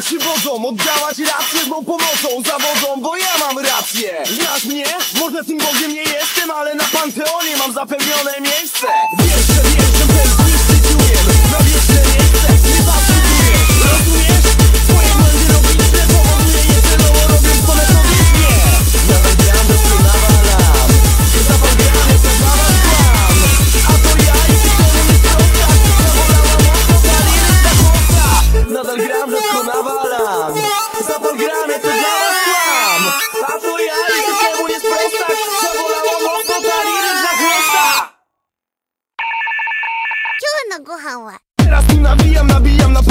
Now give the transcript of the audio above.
wodzą, przywodzą Oddawać rację z mą pomocą Zawodzą, bo ja mam rację. Znasz mnie? Może tym Bogiem nie jestem Ale na Panteonie mam zapewnione miejsce. Wiesz, że wiesz kłam A to ja i ty temu nie sprostać Zawolała mocno kariery za chłopca 今日のご飯は Teraz tu nawijam, nabijam na